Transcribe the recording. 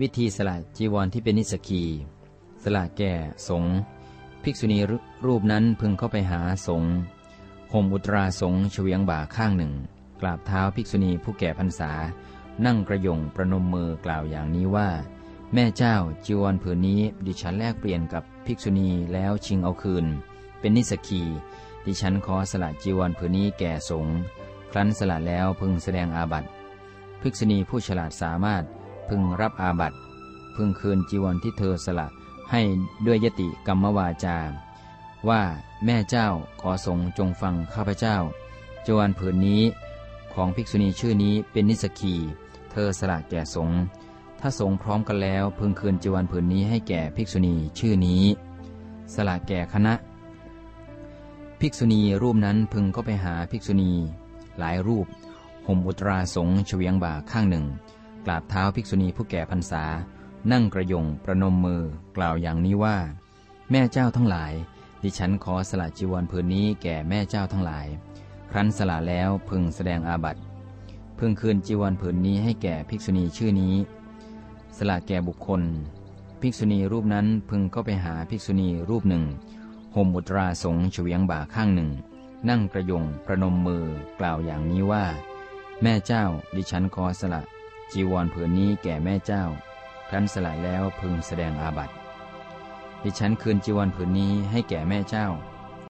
วิธีสละจีวรที่เป็นนิสกี สละแก่สงภิกษุณีรูปนั้นพึงเข้าไปหาสงห่มอุตราสงเฉวียงบ่าข้างหนึ่ง กราบเท้าภิกษุณีผู้แก่พรรษา นั่งกระยงประนมมือกล่าวอย่างนี้ว่า แม่เจ้าจีวรผืนนี้ดิฉันแลกเปลี่ยนกับภิกษุณีแล้วชิงเอาคืน เป็นนิสกีดิฉันขอสละจีวรผืนนี้แก่สงครั้นสละแล้วพึงแสดงอาบัติภิกษุณีผู้ฉลาดสามารถ พึงรับอาบัติ พึงคืนจีวรที่เธอสละให้ด้วยยติกรรมวาจา ว่าแม่เจ้าขอสงจงฟังข้าพเจ้าจีวรผืนนี้ของภิกษุณีชื่อนี้เป็นนิสกี เธอสละแก่สงถ้าสงพร้อมกันแล้วพึงคืนจีวรผืนนี้ให้แก่ภิกษุณีชื่อนี้ สละแก่คณะ ภิกษุณีรูปนั้นพึงเข้าไปหาภิกษุณี หลายรูปห่มอุตราสงเฉวียงบ่าข้างหนึ่ง กราบเท้าภิกษุณีผู้แก่พรรษา นั่งกระยงประนมมือกล่าวอย่างนี้ว่า แม่เจ้าทั้งหลาย ดิฉันขอสละจีวรผืนนี้แก่แม่เจ้าทั้งหลาย ครั้นสละแล้วพึงแสดงอาบัติพึงคืนจีวรผืนนี้ให้แก่ภิกษุณีชื่อนี้ สละแก่บุคคล ภิกษุณีรูปนั้นพึงเข้าไปหาภิกษุณีรูปหนึ่งห่มอุตราสงเฉวียงบ่าข้างหนึ่ง นั่งกระยงประนมมือกล่าวอย่างนี้ว่า แม่เจ้าดิฉันขอสละ จีวรผืนนี้แก่แม่เจ้าครั้นสละแล้วพึงแสดงอาบัติดิฉันคืนจีวรผืนนี้ให้แก่แม่เจ้า